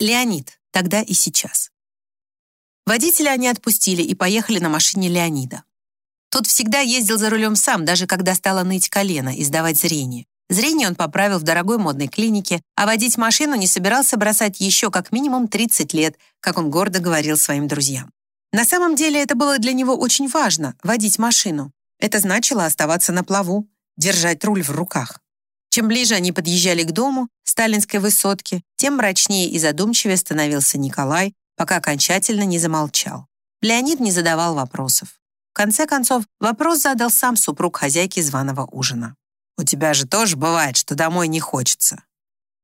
Леонид. Тогда и сейчас. Водителя они отпустили и поехали на машине Леонида. Тот всегда ездил за рулем сам, даже когда стало ныть колено и сдавать зрение. Зрение он поправил в дорогой модной клинике, а водить машину не собирался бросать еще как минимум 30 лет, как он гордо говорил своим друзьям. На самом деле это было для него очень важно — водить машину. Это значило оставаться на плаву, держать руль в руках. Чем ближе они подъезжали к дому, сталинской высотке, тем мрачнее и задумчивее становился Николай, пока окончательно не замолчал. Леонид не задавал вопросов. В конце концов, вопрос задал сам супруг хозяйки званого ужина. У тебя же тоже бывает, что домой не хочется».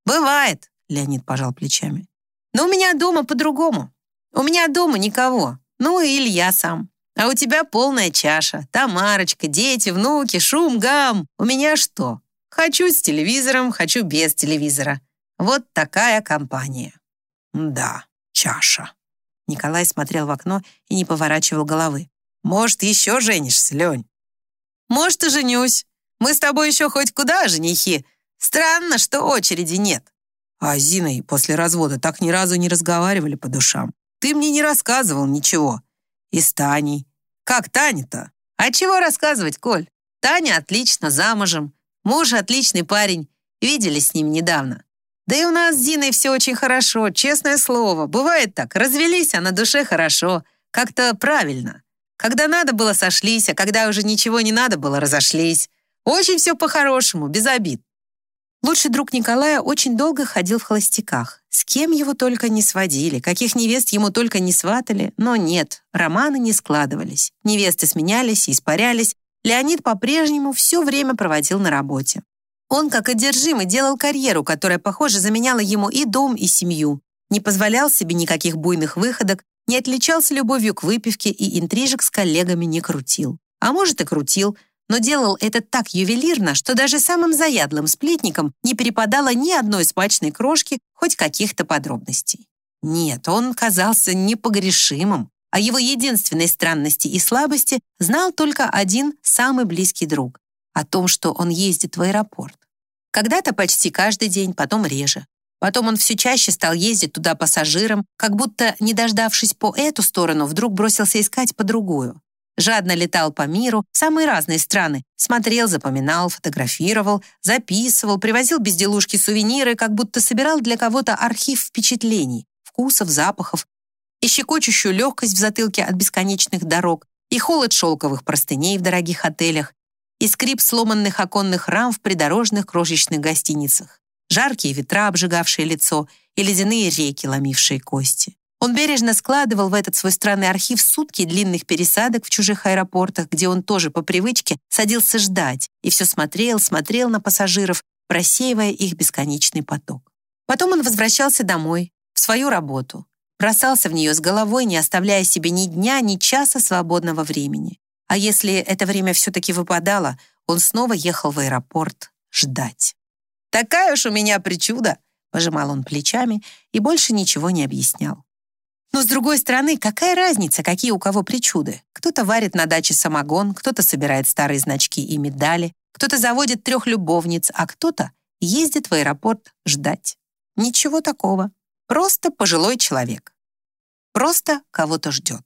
«Бывает», — Леонид пожал плечами. «Но у меня дома по-другому. У меня дома никого. Ну, или я сам. А у тебя полная чаша. Тамарочка, дети, внуки, шум, гам. У меня что? Хочу с телевизором, хочу без телевизора. Вот такая компания». «Да, чаша». Николай смотрел в окно и не поворачивал головы. «Может, еще женишься, Лень?» «Может, и женюсь. Мы с тобой еще хоть куда, женихи? Странно, что очереди нет». А с Зиной после развода так ни разу не разговаривали по душам. Ты мне не рассказывал ничего. И с Таней. Как Таня-то? А чего рассказывать, Коль? Таня отлично замужем. Муж отличный парень. Виделись с ним недавно. Да и у нас с Зиной все очень хорошо, честное слово. Бывает так, развелись, а на душе хорошо. Как-то правильно. Когда надо было, сошлись, а когда уже ничего не надо было, разошлись. Очень все по-хорошему, без обид. Лучший друг Николая очень долго ходил в холостяках. С кем его только не сводили, каких невест ему только не сватали, но нет, романы не складывались. Невесты сменялись и испарялись. Леонид по-прежнему все время проводил на работе. Он, как одержимый, делал карьеру, которая, похоже, заменяла ему и дом, и семью. Не позволял себе никаких буйных выходок, не отличался любовью к выпивке и интрижек с коллегами не крутил. А может и крутил, но делал это так ювелирно, что даже самым заядлым сплетникам не перепадало ни одной смачной крошки хоть каких-то подробностей. Нет, он казался непогрешимым, а его единственной странности и слабости знал только один самый близкий друг — о том, что он ездит в аэропорт. Когда-то почти каждый день, потом реже. Потом он все чаще стал ездить туда пассажиром, как будто, не дождавшись по эту сторону, вдруг бросился искать по другую. Жадно летал по миру, в самые разные страны. Смотрел, запоминал, фотографировал, записывал, привозил безделушки, сувениры, как будто собирал для кого-то архив впечатлений, вкусов, запахов, и щекочущую легкость в затылке от бесконечных дорог, и холод шелковых простыней в дорогих отелях, и скрип сломанных оконных рам в придорожных крошечных гостиницах, жаркие ветра, обжигавшие лицо, и ледяные реки, ломившие кости. Он бережно складывал в этот свой странный архив сутки длинных пересадок в чужих аэропортах, где он тоже по привычке садился ждать и все смотрел, смотрел на пассажиров, просеивая их бесконечный поток. Потом он возвращался домой, в свою работу, бросался в нее с головой, не оставляя себе ни дня, ни часа свободного времени. А если это время все-таки выпадало, он снова ехал в аэропорт ждать. «Такая уж у меня причуда!» Пожимал он плечами и больше ничего не объяснял. Но, с другой стороны, какая разница, какие у кого причуды? Кто-то варит на даче самогон, кто-то собирает старые значки и медали, кто-то заводит трех любовниц, а кто-то ездит в аэропорт ждать. Ничего такого. Просто пожилой человек. Просто кого-то ждет.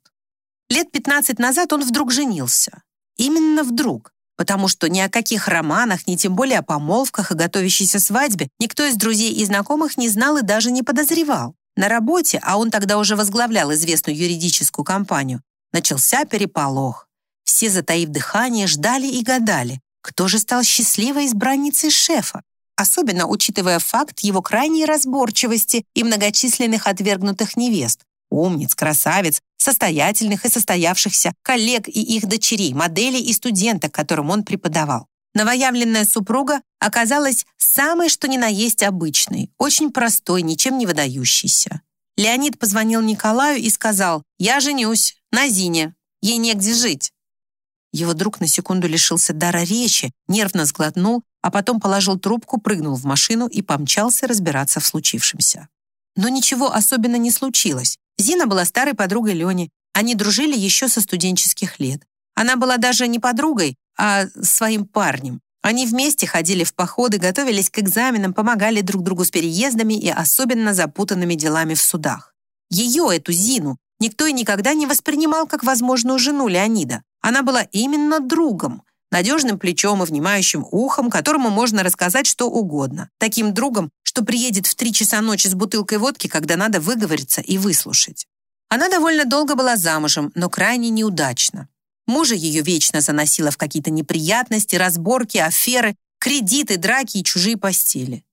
Лет 15 назад он вдруг женился. Именно вдруг, потому что ни о каких романах, ни тем более о помолвках и готовящейся свадьбе никто из друзей и знакомых не знал и даже не подозревал. На работе, а он тогда уже возглавлял известную юридическую компанию, начался переполох. Все, затаив дыхание, ждали и гадали, кто же стал счастливой избранницей шефа, особенно учитывая факт его крайней разборчивости и многочисленных отвергнутых невест, умниц, красавиц, состоятельных и состоявшихся, коллег и их дочерей, моделей и студенток, которым он преподавал. Новоявленная супруга оказалась самой что ни на есть обычной, очень простой, ничем не выдающейся. Леонид позвонил Николаю и сказал «Я женюсь, на Зине, ей негде жить». Его друг на секунду лишился дара речи, нервно сглотнул, а потом положил трубку, прыгнул в машину и помчался разбираться в случившемся. Но ничего особенно не случилось. Зина была старой подругой Лени. Они дружили еще со студенческих лет. Она была даже не подругой, а своим парнем. Они вместе ходили в походы, готовились к экзаменам, помогали друг другу с переездами и особенно запутанными делами в судах. Ее, эту Зину, никто и никогда не воспринимал как возможную жену Леонида. Она была именно другом, надежным плечом и внимающим ухом, которому можно рассказать что угодно. Таким другом, что приедет в три часа ночи с бутылкой водки, когда надо выговориться и выслушать. Она довольно долго была замужем, но крайне неудачно. Мужа ее вечно заносило в какие-то неприятности, разборки, аферы, кредиты, драки и чужие постели.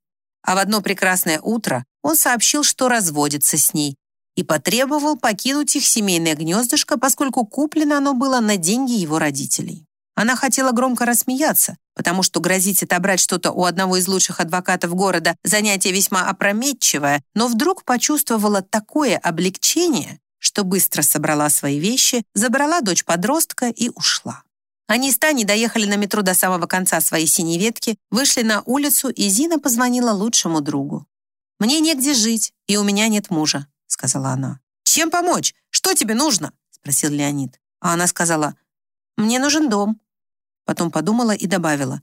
А в одно прекрасное утро он сообщил, что разводится с ней, и потребовал покинуть их семейное гнездышко, поскольку куплено оно было на деньги его родителей. Она хотела громко рассмеяться, потому что грозить отобрать что-то у одного из лучших адвокатов города занятие весьма опрометчивое, но вдруг почувствовала такое облегчение, что быстро собрала свои вещи, забрала дочь подростка и ушла. Они с Таней доехали на метро до самого конца своей синей ветки, вышли на улицу, и Зина позвонила лучшему другу. «Мне негде жить, и у меня нет мужа», — сказала она. «Чем помочь? Что тебе нужно?» — спросил Леонид. А она сказала, «Мне нужен дом». Потом подумала и добавила,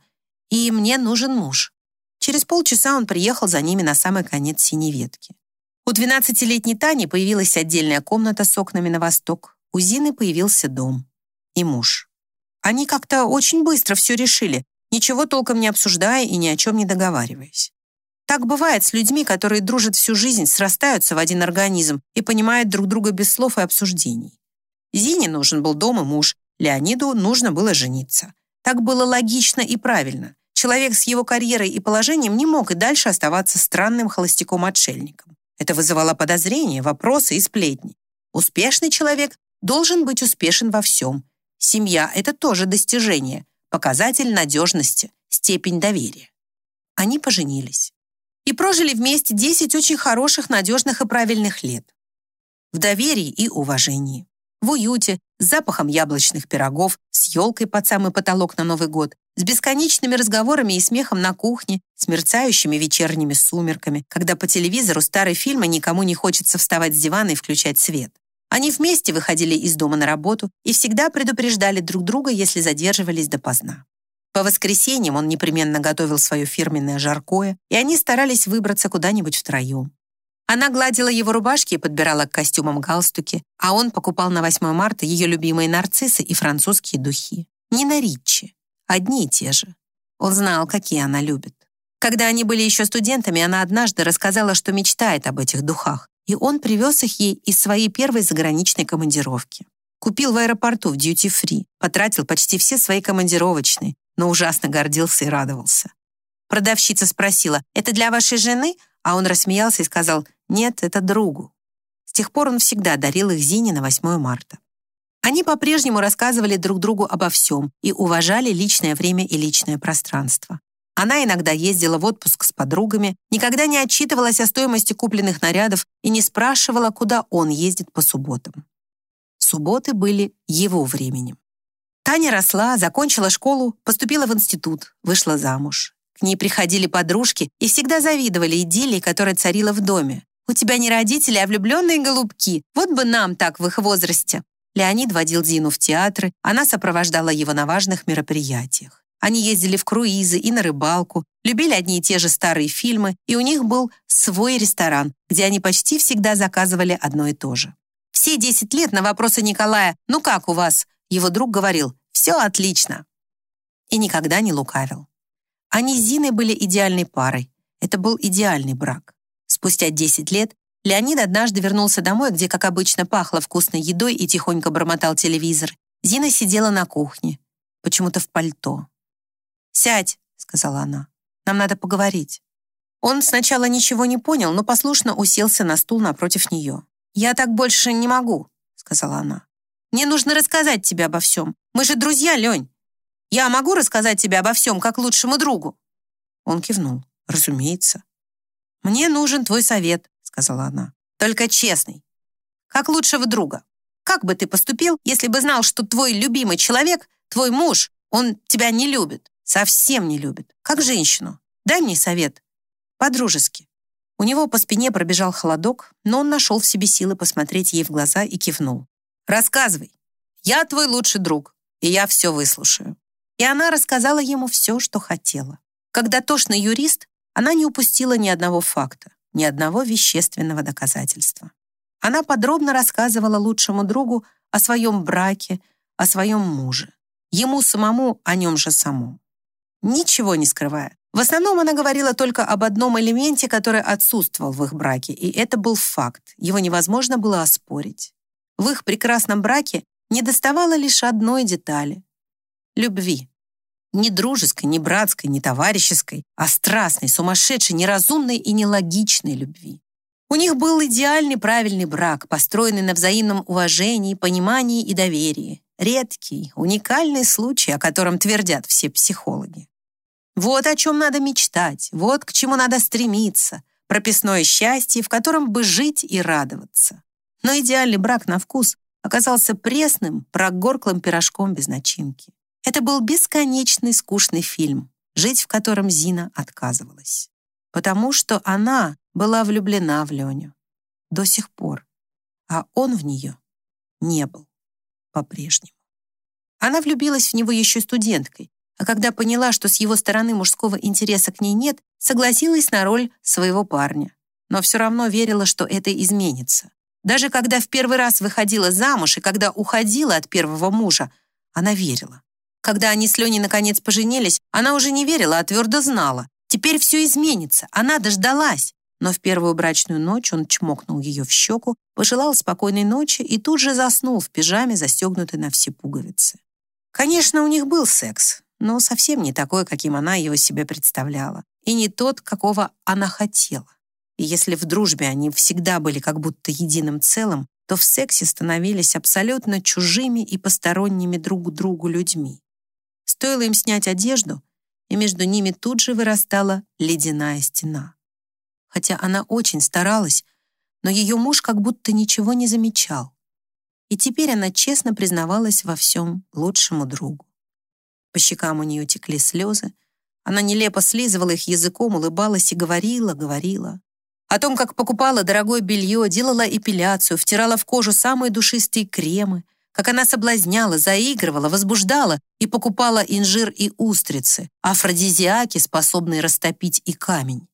«И мне нужен муж». Через полчаса он приехал за ними на самый конец синей ветки. У 12-летней Тани появилась отдельная комната с окнами на восток. У Зины появился дом. И муж. Они как-то очень быстро все решили, ничего толком не обсуждая и ни о чем не договариваясь. Так бывает с людьми, которые дружат всю жизнь, срастаются в один организм и понимают друг друга без слов и обсуждений. Зине нужен был дом и муж, Леониду нужно было жениться. Так было логично и правильно. Человек с его карьерой и положением не мог и дальше оставаться странным холостяком-отшельником. Это вызывало подозрения, вопросы и сплетни. Успешный человек должен быть успешен во всем. Семья — это тоже достижение, показатель надежности, степень доверия. Они поженились. И прожили вместе 10 очень хороших, надежных и правильных лет. В доверии и уважении в уюте, с запахом яблочных пирогов, с елкой под самый потолок на Новый год, с бесконечными разговорами и смехом на кухне, с мерцающими вечерними сумерками, когда по телевизору старый фильм, и никому не хочется вставать с дивана и включать свет. Они вместе выходили из дома на работу и всегда предупреждали друг друга, если задерживались допоздна. По воскресеньям он непременно готовил свое фирменное жаркое, и они старались выбраться куда-нибудь втроем. Она гладила его рубашки и подбирала к костюмам галстуки, а он покупал на 8 марта ее любимые нарциссы и французские духи. Не на Ричи, одни и те же. Он знал, какие она любит. Когда они были еще студентами, она однажды рассказала, что мечтает об этих духах, и он привез их ей из своей первой заграничной командировки. Купил в аэропорту в дьюти-фри, потратил почти все свои командировочные, но ужасно гордился и радовался. Продавщица спросила, «Это для вашей жены?» А он рассмеялся и сказал «Нет, это другу». С тех пор он всегда дарил их Зине на 8 марта. Они по-прежнему рассказывали друг другу обо всем и уважали личное время и личное пространство. Она иногда ездила в отпуск с подругами, никогда не отчитывалась о стоимости купленных нарядов и не спрашивала, куда он ездит по субботам. Субботы были его временем. Таня росла, закончила школу, поступила в институт, вышла замуж. К ней приходили подружки и всегда завидовали идиллии, которая царила в доме. «У тебя не родители, а влюбленные голубки. Вот бы нам так в их возрасте». Леонид водил Дину в театры, она сопровождала его на важных мероприятиях. Они ездили в круизы и на рыбалку, любили одни и те же старые фильмы, и у них был свой ресторан, где они почти всегда заказывали одно и то же. Все 10 лет на вопросы Николая «Ну как у вас?» Его друг говорил «Все отлично» и никогда не лукавил. Они с Зиной были идеальной парой. Это был идеальный брак. Спустя 10 лет Леонид однажды вернулся домой, где, как обычно, пахло вкусной едой и тихонько бормотал телевизор. Зина сидела на кухне, почему-то в пальто. «Сядь», — сказала она, — «нам надо поговорить». Он сначала ничего не понял, но послушно уселся на стул напротив нее. «Я так больше не могу», — сказала она. «Мне нужно рассказать тебе обо всем. Мы же друзья, Лень. Я могу рассказать тебе обо всем, как лучшему другу?» Он кивнул. «Разумеется». «Мне нужен твой совет», — сказала она. «Только честный. Как лучшего друга. Как бы ты поступил, если бы знал, что твой любимый человек, твой муж, он тебя не любит, совсем не любит, как женщину? Дай мне совет. По-дружески». У него по спине пробежал холодок, но он нашел в себе силы посмотреть ей в глаза и кивнул. «Рассказывай. Я твой лучший друг, и я все выслушаю». И она рассказала ему все, что хотела. Как дотошный юрист, она не упустила ни одного факта, ни одного вещественного доказательства. Она подробно рассказывала лучшему другу о своем браке, о своем муже. Ему самому о нем же самом. Ничего не скрывая. В основном она говорила только об одном элементе, который отсутствовал в их браке, и это был факт. Его невозможно было оспорить. В их прекрасном браке не доставало лишь одной детали — любви. Не дружеской, не братской, не товарищеской, а страстной, сумасшедшей, неразумной и нелогичной любви. У них был идеальный правильный брак, построенный на взаимном уважении, понимании и доверии. Редкий, уникальный случай, о котором твердят все психологи. Вот о чем надо мечтать, вот к чему надо стремиться. Прописное счастье, в котором бы жить и радоваться. Но идеальный брак на вкус оказался пресным, прогорклым пирожком без начинки. Это был бесконечный скучный фильм, жить в котором Зина отказывалась. Потому что она была влюблена в Леню. До сих пор. А он в нее не был по-прежнему. Она влюбилась в него еще студенткой, а когда поняла, что с его стороны мужского интереса к ней нет, согласилась на роль своего парня. Но все равно верила, что это изменится. Даже когда в первый раз выходила замуж и когда уходила от первого мужа, она верила. Когда они с Леней наконец поженились, она уже не верила, а твердо знала. Теперь все изменится, она дождалась. Но в первую брачную ночь он чмокнул ее в щеку, пожелал спокойной ночи и тут же заснул в пижаме, застегнутой на все пуговицы. Конечно, у них был секс, но совсем не такой, каким она его себе представляла, и не тот, какого она хотела. И если в дружбе они всегда были как будто единым целым, то в сексе становились абсолютно чужими и посторонними друг другу людьми. Стоило им снять одежду, и между ними тут же вырастала ледяная стена. Хотя она очень старалась, но ее муж как будто ничего не замечал. И теперь она честно признавалась во всем лучшему другу. По щекам у нее текли слезы, она нелепо слизывала их языком, улыбалась и говорила, говорила. О том, как покупала дорогое белье, делала эпиляцию, втирала в кожу самые душистые кремы, как она соблазняла, заигрывала, возбуждала и покупала инжир и устрицы, афродизиаки, способные растопить и камень.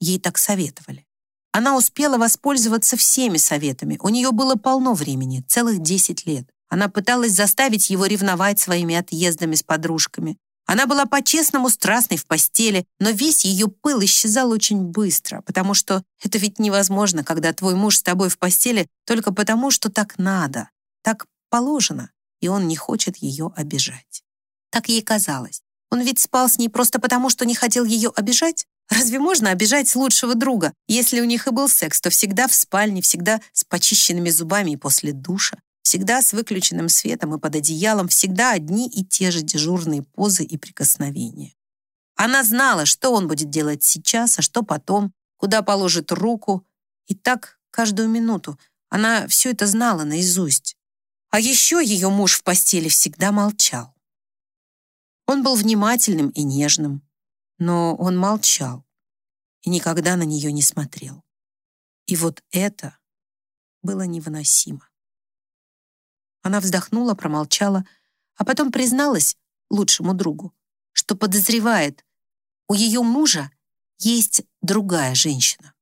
Ей так советовали. Она успела воспользоваться всеми советами. У нее было полно времени, целых 10 лет. Она пыталась заставить его ревновать своими отъездами с подружками. Она была по-честному страстной в постели, но весь ее пыл исчезал очень быстро, потому что это ведь невозможно, когда твой муж с тобой в постели только потому, что так надо. Так положено, и он не хочет ее обижать. Так ей казалось. Он ведь спал с ней просто потому, что не хотел ее обижать? Разве можно обижать лучшего друга? Если у них и был секс, то всегда в спальне, всегда с почищенными зубами и после душа, всегда с выключенным светом и под одеялом, всегда одни и те же дежурные позы и прикосновения. Она знала, что он будет делать сейчас, а что потом, куда положит руку. И так каждую минуту. Она все это знала наизусть. А еще ее муж в постели всегда молчал. Он был внимательным и нежным, но он молчал и никогда на нее не смотрел. И вот это было невыносимо. Она вздохнула, промолчала, а потом призналась лучшему другу, что подозревает, у ее мужа есть другая женщина,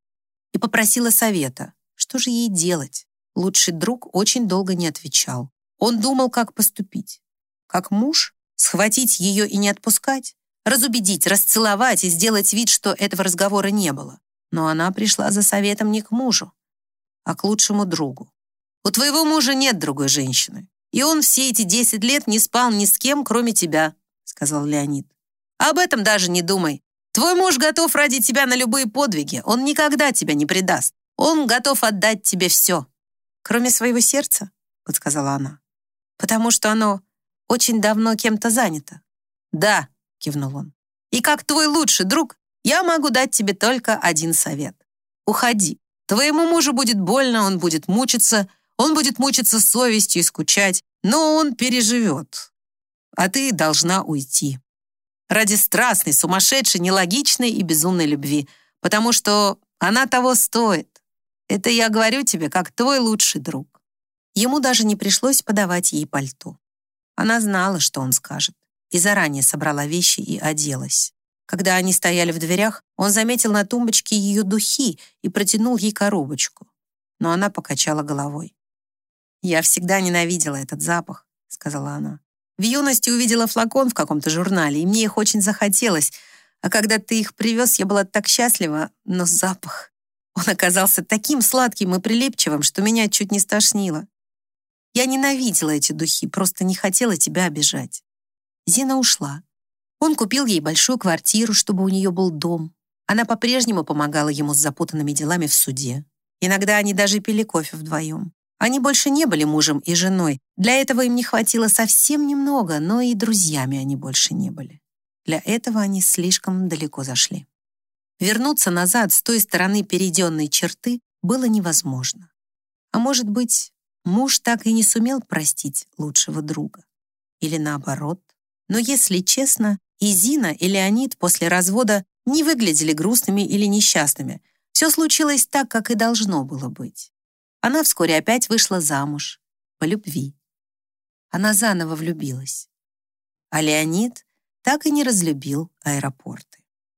и попросила совета, что же ей делать. Лучший друг очень долго не отвечал. Он думал, как поступить. Как муж, схватить ее и не отпускать, разубедить, расцеловать и сделать вид, что этого разговора не было. Но она пришла за советом не к мужу, а к лучшему другу. У твоего мужа нет другой женщины, и он все эти 10 лет не спал ни с кем, кроме тебя, сказал Леонид. Об этом даже не думай. Твой муж готов ради тебя на любые подвиги. Он никогда тебя не предаст. Он готов отдать тебе все. «Кроме своего сердца?» — подсказала она. «Потому что оно очень давно кем-то занято». «Да», — кивнул он. «И как твой лучший друг, я могу дать тебе только один совет. Уходи. Твоему мужу будет больно, он будет мучиться, он будет мучиться совестью и скучать, но он переживет. А ты должна уйти. Ради страстной, сумасшедшей, нелогичной и безумной любви, потому что она того стоит. Это я говорю тебе, как твой лучший друг». Ему даже не пришлось подавать ей пальто. Она знала, что он скажет. И заранее собрала вещи и оделась. Когда они стояли в дверях, он заметил на тумбочке ее духи и протянул ей коробочку. Но она покачала головой. «Я всегда ненавидела этот запах», — сказала она. «В юности увидела флакон в каком-то журнале, и мне их очень захотелось. А когда ты их привез, я была так счастлива, но запах... Он оказался таким сладким и прилипчивым, что меня чуть не стошнило. Я ненавидела эти духи, просто не хотела тебя обижать». Зина ушла. Он купил ей большую квартиру, чтобы у нее был дом. Она по-прежнему помогала ему с запутанными делами в суде. Иногда они даже пили кофе вдвоем. Они больше не были мужем и женой. Для этого им не хватило совсем немного, но и друзьями они больше не были. Для этого они слишком далеко зашли. Вернуться назад с той стороны перейденной черты было невозможно. А может быть, муж так и не сумел простить лучшего друга. Или наоборот. Но если честно, и Зина, и Леонид после развода не выглядели грустными или несчастными. Все случилось так, как и должно было быть. Она вскоре опять вышла замуж. По любви. Она заново влюбилась. А Леонид так и не разлюбил аэропорты.